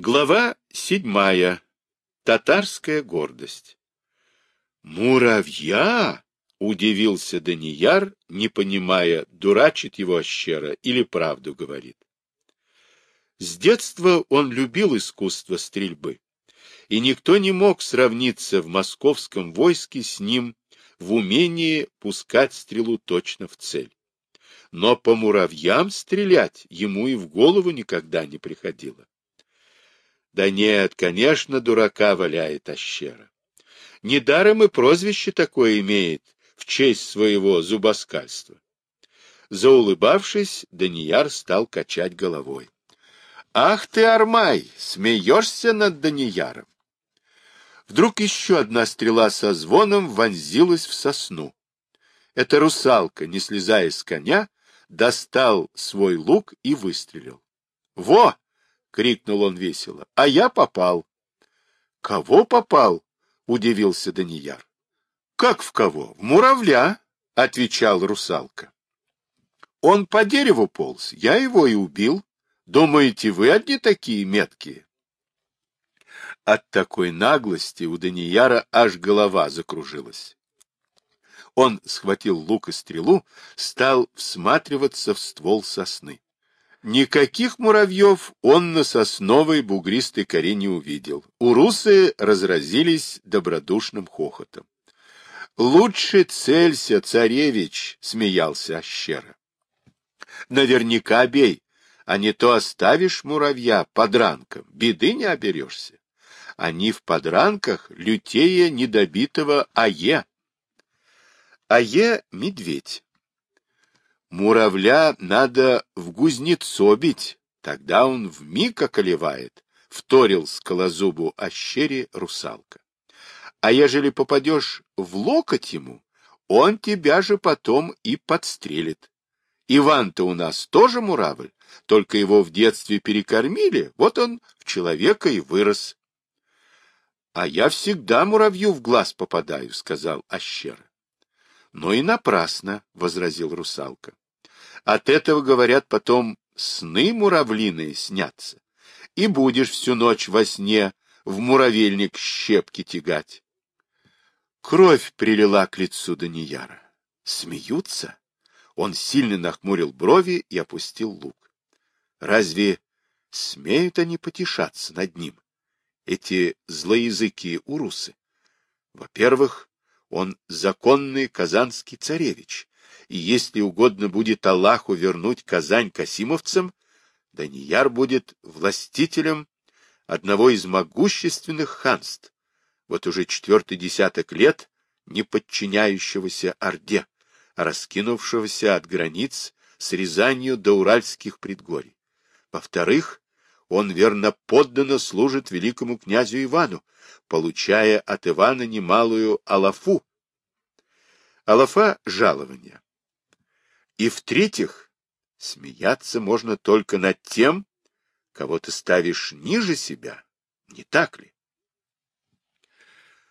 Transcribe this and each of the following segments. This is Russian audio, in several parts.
Глава седьмая. Татарская гордость. «Муравья!» — удивился Данияр, не понимая, дурачит его ощера или правду говорит. С детства он любил искусство стрельбы, и никто не мог сравниться в московском войске с ним в умении пускать стрелу точно в цель. Но по муравьям стрелять ему и в голову никогда не приходило. Да нет, конечно, дурака валяет ощера. Недаром и прозвище такое имеет в честь своего зубоскальства. Заулыбавшись, Данияр стал качать головой. «Ах ты, Армай, смеешься над Данияром!» Вдруг еще одна стрела со звоном вонзилась в сосну. Эта русалка, не слезая с коня, достал свой лук и выстрелил. «Во!» — крикнул он весело. — А я попал. — Кого попал? — удивился Данияр. — Как в кого? В муравля, — отвечал русалка. — Он по дереву полз, я его и убил. Думаете, вы одни такие меткие? От такой наглости у Данияра аж голова закружилась. Он схватил лук и стрелу, стал всматриваться в ствол сосны. Никаких муравьев он на сосновой бугристой коре не увидел. Урусы разразились добродушным хохотом. «Лучше целься, царевич!» — смеялся Ащера. «Наверняка бей, а не то оставишь муравья подранком, беды не оберешься. Они в подранках лютее недобитого Ае». Ае — медведь. Муравля надо в гузнецо бить, тогда он вмиг околевает, — вторил скалозубу ощере русалка. А ежели попадешь в локоть ему, он тебя же потом и подстрелит. Иван-то у нас тоже муравль, только его в детстве перекормили, вот он в человека и вырос. — А я всегда муравью в глаз попадаю, — сказал Ащера. — Но и напрасно, — возразил русалка. От этого, говорят, потом сны муравлиные снятся, и будешь всю ночь во сне в муравельник щепки тягать. Кровь прилила к лицу Данияра. Смеются? Он сильно нахмурил брови и опустил лук. Разве смеют они потешаться над ним, эти злоязыкие урусы? Во-первых, он законный казанский царевич, и если угодно будет Аллаху вернуть Казань касимовцам, Данияр будет властителем одного из могущественных ханств, вот уже четвертый десяток лет не подчиняющегося Орде, раскинувшегося от границ с Рязанью до Уральских предгорий. Во-вторых, он верно подданно служит великому князю Ивану, получая от Ивана немалую алафу. Алафа — жалование. И в-третьих, смеяться можно только над тем, кого ты ставишь ниже себя, не так ли?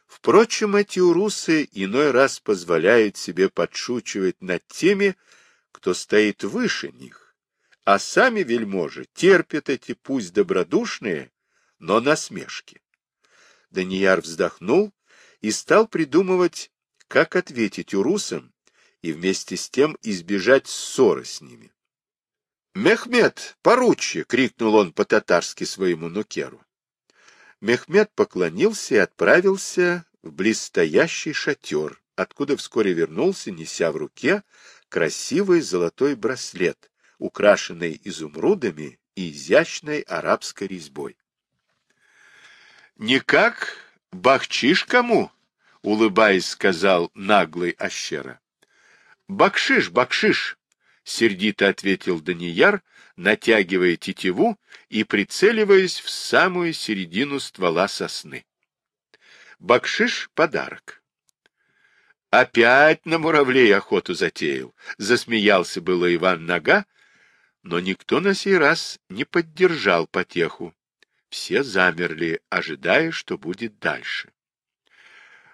Впрочем, эти урусы иной раз позволяют себе подшучивать над теми, кто стоит выше них, а сами вельможи терпят эти пусть добродушные, но насмешки. Данияр вздохнул и стал придумывать, как ответить урусам, и вместе с тем избежать ссоры с ними. «Мехмед, поручи!» — крикнул он по-татарски своему нукеру. Мехмед поклонился и отправился в близстоящий шатер, откуда вскоре вернулся, неся в руке красивый золотой браслет, украшенный изумрудами и изящной арабской резьбой. «Никак бахчишь кому?» — улыбаясь, сказал наглый Ащера. Бакшиш, бакшиш, сердито ответил Данияр, натягивая тетиву и прицеливаясь в самую середину ствола сосны. Бакшиш — подарок. Опять на муравлей охоту затеял, засмеялся было Иван Нога, но никто на сей раз не поддержал потеху. Все замерли, ожидая, что будет дальше.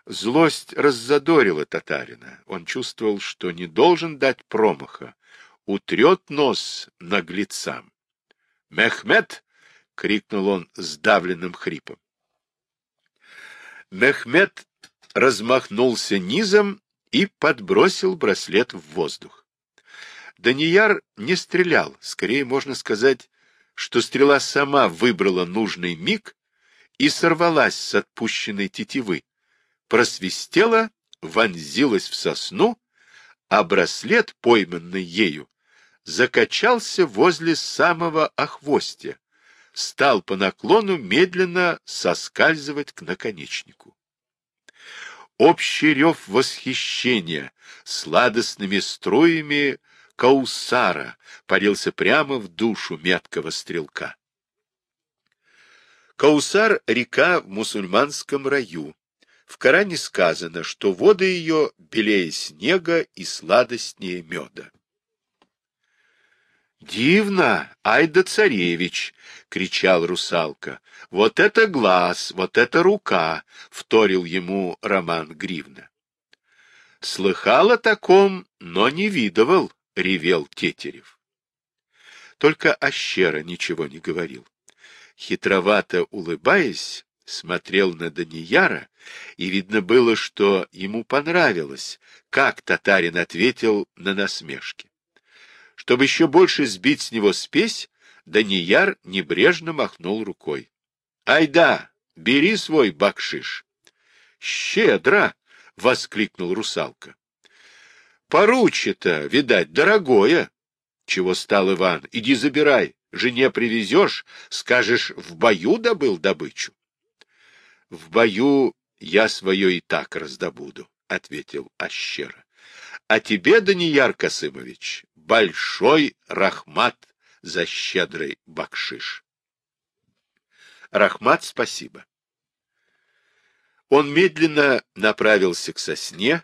Злость раззадорила татарина. Он чувствовал, что не должен дать промаха. Утрет нос наглецам. «Мехмед!» — крикнул он сдавленным хрипом. Мехмед размахнулся низом и подбросил браслет в воздух. Данияр не стрелял, скорее можно сказать, что стрела сама выбрала нужный миг и сорвалась с отпущенной тетивы, просвистела, вонзилась в сосну, а браслет, пойманный ею, закачался возле самого охвостя, стал по наклону медленно соскальзывать к наконечнику. Общий рев восхищения сладостными струями Каусара парился прямо в душу меткого стрелка. Каусар — река в мусульманском раю. В Коране сказано, что воды ее белее снега и сладостнее меда. «Дивно, Айда царевич!» — кричал русалка. «Вот это глаз, вот это рука!» — вторил ему Роман Гривна. «Слыхал о таком, но не видывал», — ревел Тетерев. Только Ащера ничего не говорил. Хитровато улыбаясь, смотрел на Данияра, и видно было, что ему понравилось, как татарин ответил на насмешки. Чтобы еще больше сбить с него спесь, Данияр небрежно махнул рукой. — Ай да, бери свой бакшиш. — Щедро! — воскликнул русалка. — Поручи-то, видать, дорогое. — Чего стал Иван? Иди забирай. Жене привезешь, скажешь, в бою добыл добычу. — В бою я свое и так раздобуду, — ответил Ащера. — А тебе, Данияр Касымович, большой рахмат за щедрый бакшиш. Рахмат, спасибо. Он медленно направился к сосне,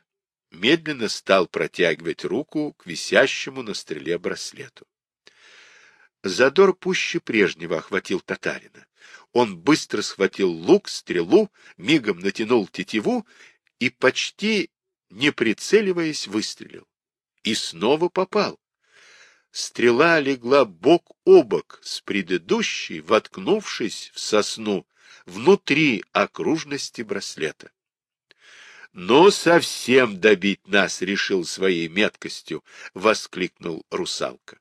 медленно стал протягивать руку к висящему на стреле браслету. Задор пуще прежнего охватил татарина. Он быстро схватил лук, стрелу, мигом натянул тетиву и, почти не прицеливаясь, выстрелил. И снова попал стрела легла бок о бок с предыдущей, воткнувшись в сосну внутри окружности браслета. «Но совсем добить нас решил своей меткостью!» — воскликнул русалка.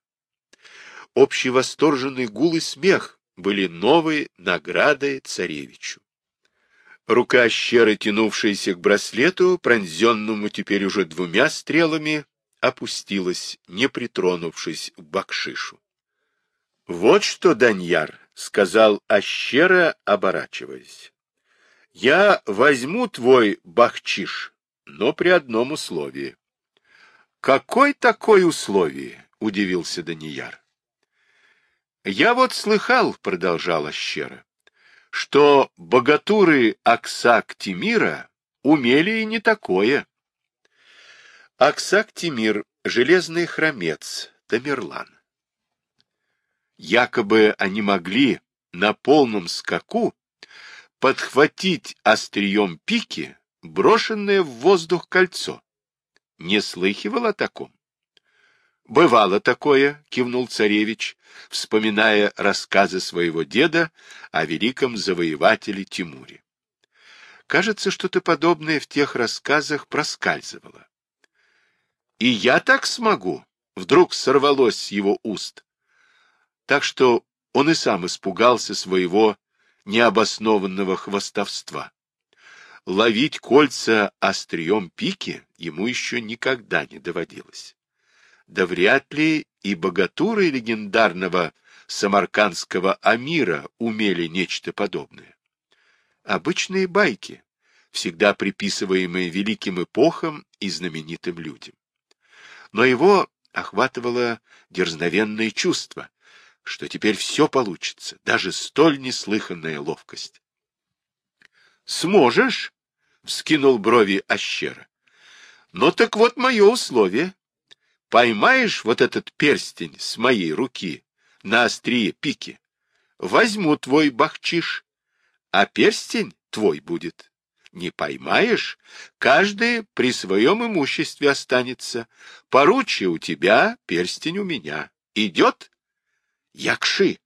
Общий восторженный гул и смех были новой наградой царевичу. Рука щеры, тянувшаяся к браслету, пронзенному теперь уже двумя стрелами, опустилась, не притронувшись к бакшишу. — Вот что, Даньяр, — сказал Ащера, оборачиваясь. — Я возьму твой бахчиш, но при одном условии. — Какое такое условие? — удивился Данияр. — Я вот слыхал, — продолжал Ащера, — что богатуры Аксак Тимира умели и не такое. Аксак Тимир, железный хромец, Тамерлан. Якобы они могли на полном скаку подхватить острием пики брошенное в воздух кольцо. Не слыхивал о таком? «Бывало такое», — кивнул царевич, вспоминая рассказы своего деда о великом завоевателе Тимуре. Кажется, что-то подобное в тех рассказах проскальзывало. И я так смогу, вдруг сорвалось с его уст. Так что он и сам испугался своего необоснованного хвостовства. Ловить кольца острием пики ему еще никогда не доводилось. Да вряд ли и богатуры легендарного самаркандского Амира умели нечто подобное. Обычные байки, всегда приписываемые великим эпохам и знаменитым людям но его охватывало дерзновенное чувство, что теперь все получится, даже столь неслыханная ловкость. «Сможешь?» — вскинул брови Ащера. «Ну так вот мое условие. Поймаешь вот этот перстень с моей руки на острие пики, возьму твой бахчиш, а перстень твой будет. Не поймаешь, каждый при своем имуществе останется. Поручи у тебя, перстень у меня. Идет? Якши!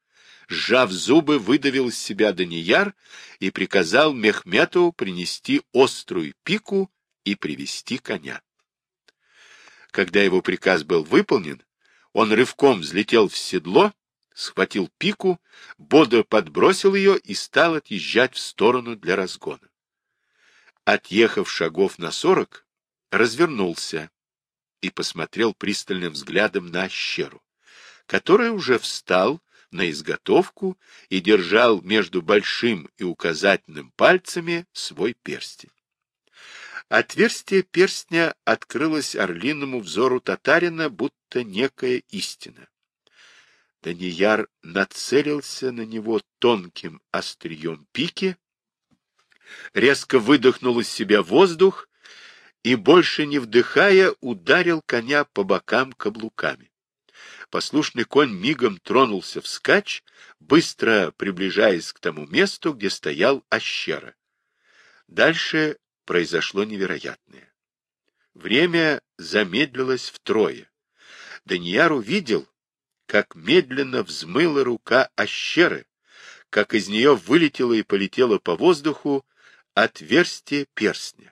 сжав зубы, выдавил из себя Данияр и приказал Мехмету принести острую пику и привести коня. Когда его приказ был выполнен, он рывком взлетел в седло, схватил пику, бодро подбросил ее и стал отъезжать в сторону для разгона. Отъехав шагов на сорок, развернулся и посмотрел пристальным взглядом на ощеру, который уже встал на изготовку и держал между большим и указательным пальцами свой перстень. Отверстие перстня открылось орлиному взору татарина, будто некая истина. Данияр нацелился на него тонким острием пики, резко выдохнул из себя воздух и, больше не вдыхая, ударил коня по бокам каблуками. Послушный конь мигом тронулся вскачь, быстро приближаясь к тому месту, где стоял ощера. Дальше произошло невероятное. Время замедлилось втрое. Данияр увидел, как медленно взмыла рука ощеры, как из нее вылетело и полетело по воздуху отверстие перстня,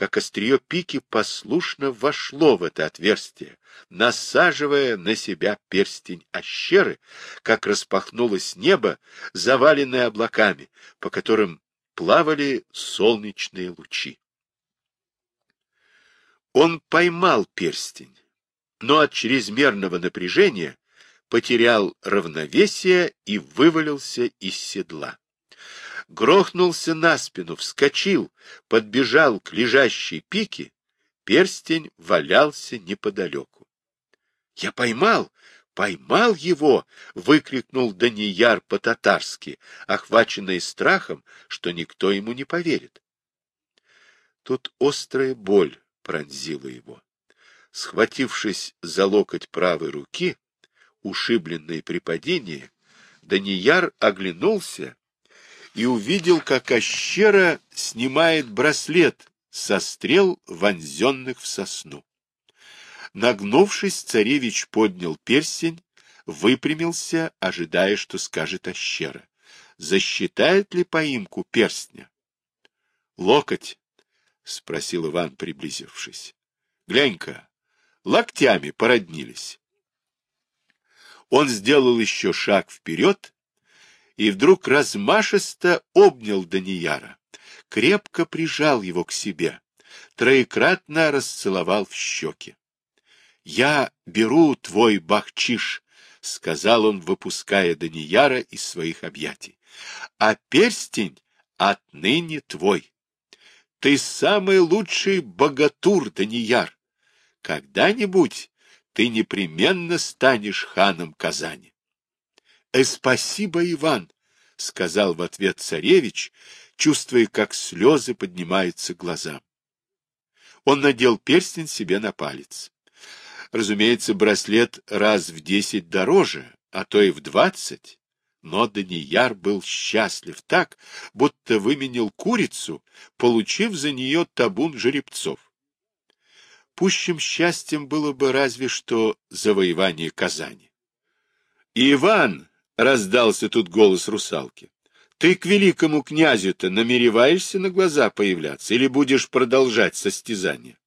как острие пики послушно вошло в это отверстие, насаживая на себя перстень ощеры, как распахнулось небо, заваленное облаками, по которым плавали солнечные лучи. Он поймал перстень, но от чрезмерного напряжения потерял равновесие и вывалился из седла. Грохнулся на спину, вскочил, подбежал к лежащей пике, перстень валялся неподалеку. — Я поймал! Поймал его! — выкрикнул Данияр по-татарски, охваченный страхом, что никто ему не поверит. Тут острая боль пронзила его. Схватившись за локоть правой руки, ушибленный при падении, Данияр оглянулся и увидел, как Ощера снимает браслет со стрел, вонзенных в сосну. Нагнувшись, царевич поднял перстень, выпрямился, ожидая, что скажет Ощера. Засчитает ли поимку перстня? — Локоть? — спросил Иван, приблизившись. — Глянь-ка, локтями породнились. Он сделал еще шаг вперед и вдруг размашисто обнял Данияра, крепко прижал его к себе, троекратно расцеловал в щеки. — Я беру твой бахчиш, — сказал он, выпуская Данияра из своих объятий, — а перстень отныне твой. Ты самый лучший богатур, Данияр. Когда-нибудь ты непременно станешь ханом Казани. «Э, — Спасибо, Иван, — сказал в ответ царевич, чувствуя, как слезы поднимаются глазам. Он надел перстень себе на палец. Разумеется, браслет раз в десять дороже, а то и в двадцать. Но Данияр был счастлив так, будто выменил курицу, получив за нее табун жеребцов. Пущим счастьем было бы разве что завоевание Казани. «Иван!» — раздался тут голос русалки. «Ты к великому князю-то намереваешься на глаза появляться или будешь продолжать состязание?»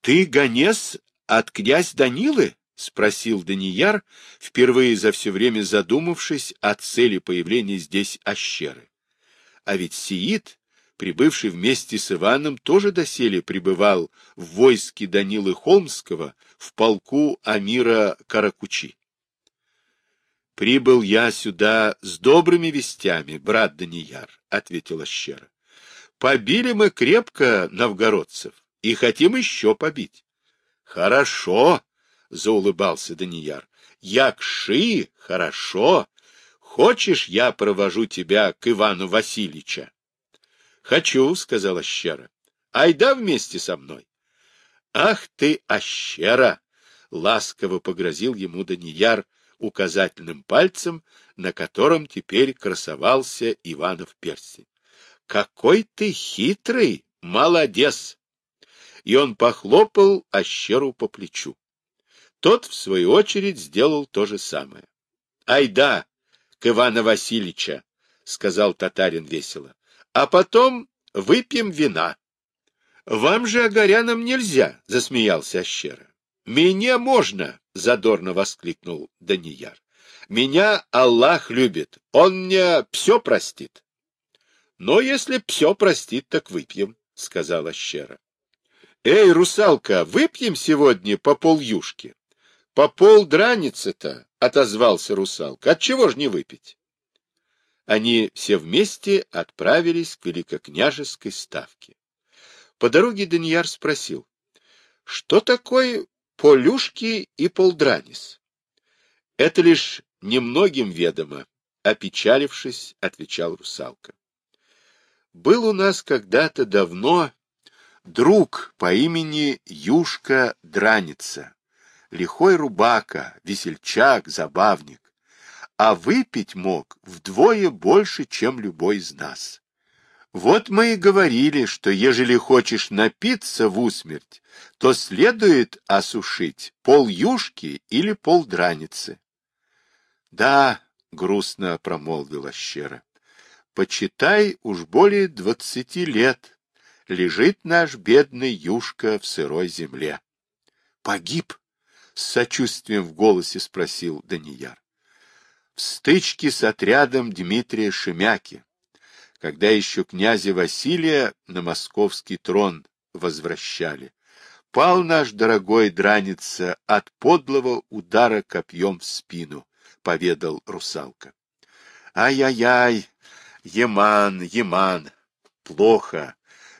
«Ты гонец от князь Данилы?» — спросил Данияр, впервые за все время задумавшись о цели появления здесь ощеры. А ведь Сиит прибывший вместе с Иваном, тоже доселе пребывал в войске Данилы Холмского в полку Амира Каракучи. «Прибыл я сюда с добрыми вестями, брат Данияр», — ответила Щера. «Побили мы крепко новгородцев и хотим еще побить». «Хорошо», — заулыбался Данияр. «Якши, хорошо. Хочешь, я провожу тебя к Ивану Васильевича?» Хочу, — сказала Ащера. — Айда вместе со мной. — Ах ты, Ащера! — ласково погрозил ему Данияр указательным пальцем, на котором теперь красовался Иванов перстень. — Какой ты хитрый! Молодец! И он похлопал Ащеру по плечу. Тот, в свою очередь, сделал то же самое. — Айда! к Ивана Васильевича, — сказал татарин весело. — А потом выпьем вина. — Вам же, огорянам, нельзя, — засмеялся Ащера. — Мне можно, — задорно воскликнул Данияр. — Меня Аллах любит, он мне все простит. — Но если все простит, так выпьем, — сказала Ащера. — Эй, русалка, выпьем сегодня по полюшки. — По пол драницы-то, — отозвался русалка. — Отчего ж не выпить? Они все вместе отправились к великокняжеской ставке. По дороге Данияр спросил, что такое полюшки и полдранис? Это лишь немногим ведомо, опечалившись, отвечал русалка. Был у нас когда-то давно друг по имени Юшка Драница, лихой рубака, весельчак, забавник а выпить мог вдвое больше, чем любой из нас. Вот мы и говорили, что ежели хочешь напиться в усмерть, то следует осушить пол юшки или пол драницы. Да, грустно промолвила щера, почитай, уж более двадцати лет лежит наш бедный юшка в сырой земле. Погиб? С сочувствием в голосе спросил Данияр в стычке с отрядом Дмитрия Шемяки, когда еще князя Василия на московский трон возвращали. Пал наш дорогой драница от подлого удара копьем в спину, — поведал русалка. Ай-яй-яй, Еман, Еман, плохо,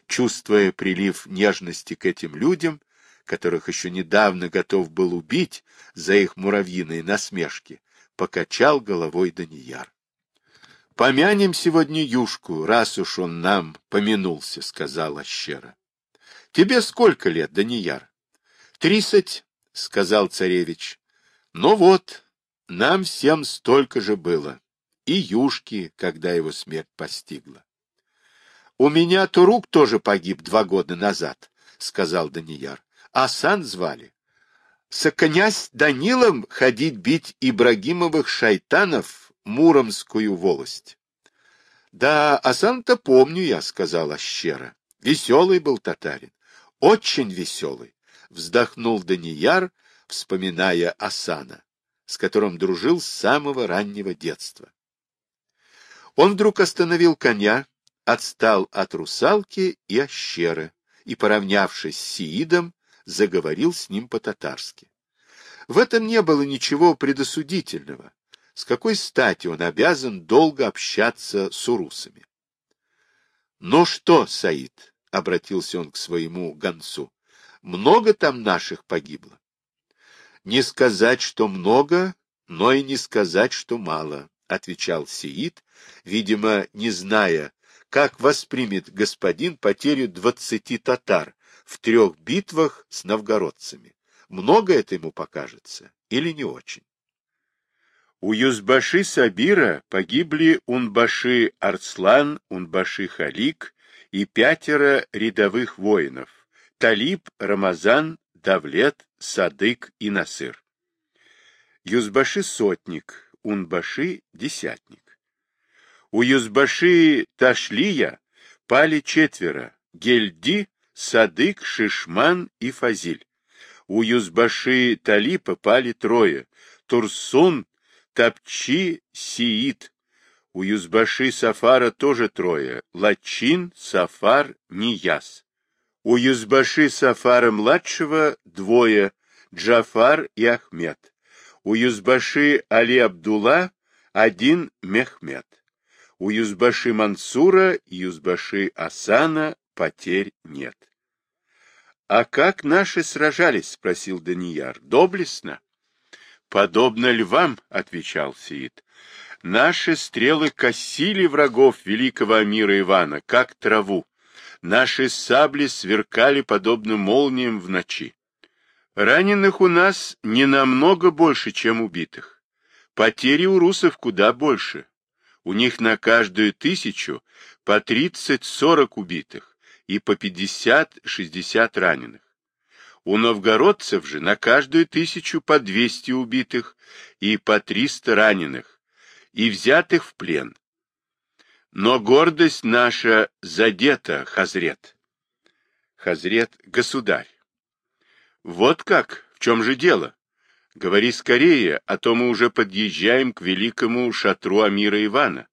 чувствуя прилив нежности к этим людям, которых еще недавно готов был убить за их муравьиные насмешки, покачал головой Данияр. — Помянем сегодня Юшку, раз уж он нам помянулся, — сказала Щера. — Тебе сколько лет, Данияр? — Тридцать, — сказал царевич. — Ну вот, нам всем столько же было. И Юшки, когда его смерть постигла. — У меня Турук тоже погиб два года назад, — сказал Данияр. — А Сан звали со князь Данилом ходить бить Ибрагимовых шайтанов Муромскую волость. — Да, а сам-то помню я, — сказала щера. Веселый был татарин, очень веселый, — вздохнул Данияр, вспоминая Асана, с которым дружил с самого раннего детства. Он вдруг остановил коня, отстал от русалки и ощеры, и, поравнявшись с Сиидом, заговорил с ним по-татарски. В этом не было ничего предосудительного. С какой стати он обязан долго общаться с урусами? — Ну что, Саид, — обратился он к своему гонцу, — много там наших погибло? — Не сказать, что много, но и не сказать, что мало, — отвечал Сеид, видимо, не зная, как воспримет господин потерю двадцати татар, в трех битвах с новгородцами. Много это ему покажется или не очень? У Юзбаши Сабира погибли Унбаши Арслан, Унбаши Халик и пятеро рядовых воинов – Талиб, Рамазан, Давлет, Садык и Насыр. Юзбаши Сотник, Унбаши Десятник. У Юзбаши Ташлия пали четверо – Гельди, Садык, Шишман и Фазиль. У Юзбаши Талипа пали трое — Турсун, Тапчи, Сиит. У Юзбаши Сафара тоже трое — Лачин, Сафар, Нияс. У Юзбаши Сафара-младшего двое — Джафар и Ахмед. У Юзбаши Али Абдулла один Мехмед. У Юзбаши Мансура и Юзбаши Асана потерь нет. — А как наши сражались? — спросил Данияр. — Доблестно. — Подобно львам, — отвечал Сиит. — Наши стрелы косили врагов великого Амира Ивана, как траву. Наши сабли сверкали подобно молниям в ночи. Раненых у нас не намного больше, чем убитых. Потери у русов куда больше. У них на каждую тысячу по тридцать-сорок убитых и по 50-60 раненых. У новгородцев же на каждую тысячу по 200 убитых и по 300 раненых, и взятых в плен. Но гордость наша задета, Хазрет. Хазрет — государь. Вот как, в чем же дело? Говори скорее, а то мы уже подъезжаем к великому шатру Амира Ивана.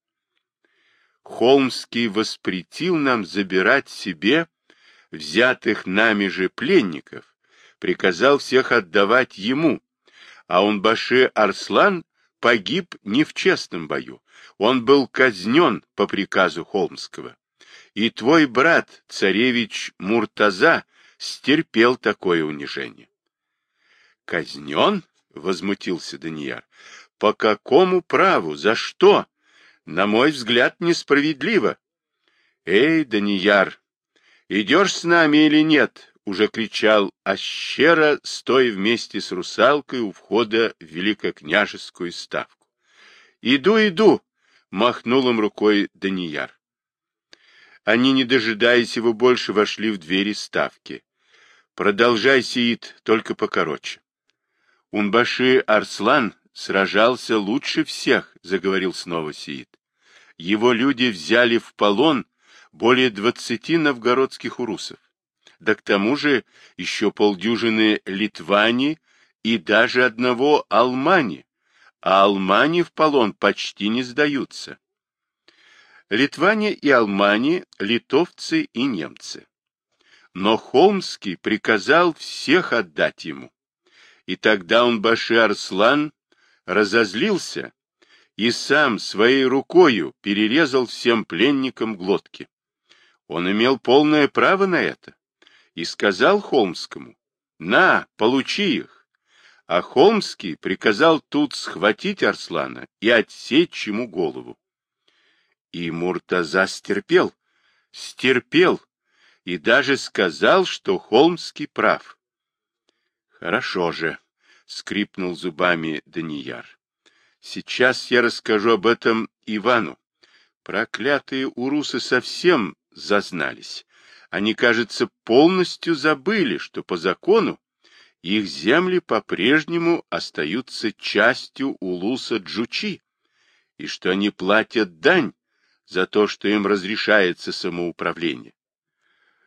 Холмский воспретил нам забирать себе взятых нами же пленников, приказал всех отдавать ему, а он Баши Арслан погиб не в честном бою, он был казнен по приказу Холмского. И твой брат, царевич Муртаза, стерпел такое унижение. Казнен? — возмутился Данияр. — По какому праву? За что? На мой взгляд, несправедливо. — Эй, Данияр, идешь с нами или нет? — уже кричал Ащера, стоя вместе с русалкой у входа в великокняжескую ставку. — Иду, иду! — махнул им рукой Данияр. Они, не дожидаясь его больше, вошли в двери ставки. — Продолжай, Сиит, только покороче. Унбаши Арслан сражался лучше всех, заговорил снова Сиит. Его люди взяли в полон более двадцати новгородских урусов. Да к тому же еще полдюжины литвани и даже одного алмани, а алмани в полон почти не сдаются. Литване и алмани — литовцы и немцы. Но Холмский приказал всех отдать ему. И тогда он, Баши Арслан, разозлился и сам своей рукою перерезал всем пленникам глотки. Он имел полное право на это и сказал Холмскому, «На, получи их». А Холмский приказал тут схватить Арслана и отсечь ему голову. И Муртаза стерпел, стерпел, и даже сказал, что Холмский прав. Хорошо же, скрипнул зубами Данияр. Сейчас я расскажу об этом Ивану. Проклятые урусы совсем зазнались. Они, кажется, полностью забыли, что по закону их земли по-прежнему остаются частью улуса Джучи, и что они платят дань за то, что им разрешается самоуправление.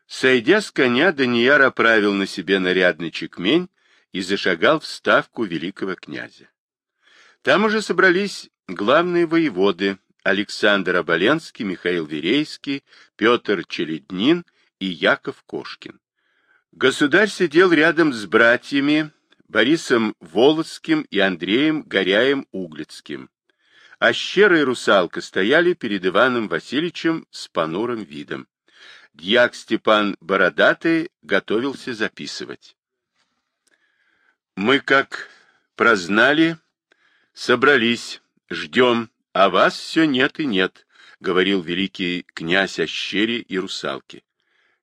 Сойдя с коня, Данияр оправил на себе нарядный чекмень и зашагал в ставку великого князя. Там уже собрались главные воеводы Александр Оболенский, Михаил Верейский, Петр Челеднин и Яков Кошкин. Государь сидел рядом с братьями Борисом Волоцким и Андреем Горяем Углицким, а Щера и Русалка стояли перед Иваном Васильевичем с понурым видом. Дьяк Степан Бородатый готовился записывать. Мы как прознали, собрались, ждем, а вас все нет и нет, — говорил великий князь Ощери и русалки.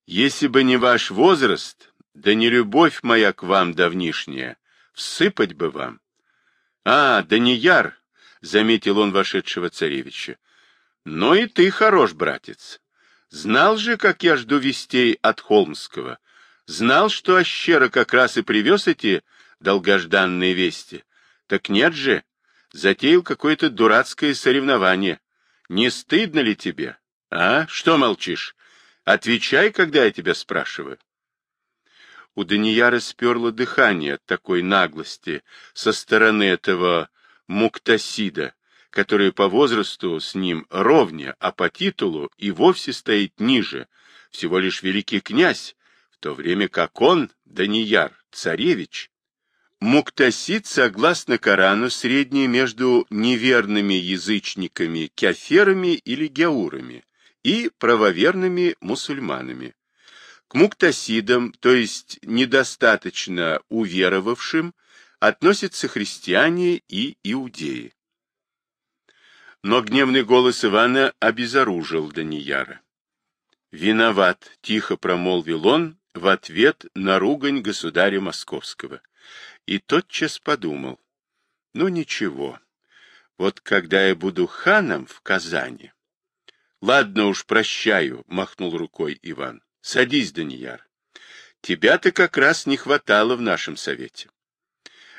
Если бы не ваш возраст, да не любовь моя к вам давнишняя, всыпать бы вам. А, да не яр, — заметил он вошедшего царевича. Но и ты хорош, братец. Знал же, как я жду вестей от Холмского. Знал, что Ощера как раз и привез эти долгожданные вести. Так нет же, затеял какое-то дурацкое соревнование. Не стыдно ли тебе? А? Что молчишь? Отвечай, когда я тебя спрашиваю. У Данияра сперло дыхание от такой наглости со стороны этого Муктасида, который по возрасту с ним ровня, а по титулу и вовсе стоит ниже, всего лишь великий князь, в то время как он, Данияр, царевич, Муктасид, согласно Корану, средний между неверными язычниками, кяферами или геурами и правоверными мусульманами. К муктасидам, то есть недостаточно уверовавшим, относятся христиане и иудеи. Но гневный голос Ивана обезоружил Данияра. «Виноват», — тихо промолвил он в ответ на ругань государя Московского и тотчас подумал, ну ничего, вот когда я буду ханом в Казани... Ладно уж, прощаю, махнул рукой Иван. Садись, Данияр. Тебя-то как раз не хватало в нашем совете.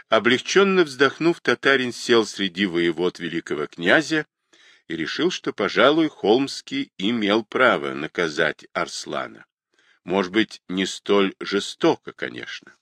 Облегченно вздохнув, татарин сел среди воевод великого князя и решил, что, пожалуй, Холмский имел право наказать Арслана. Может быть, не столь жестоко, конечно.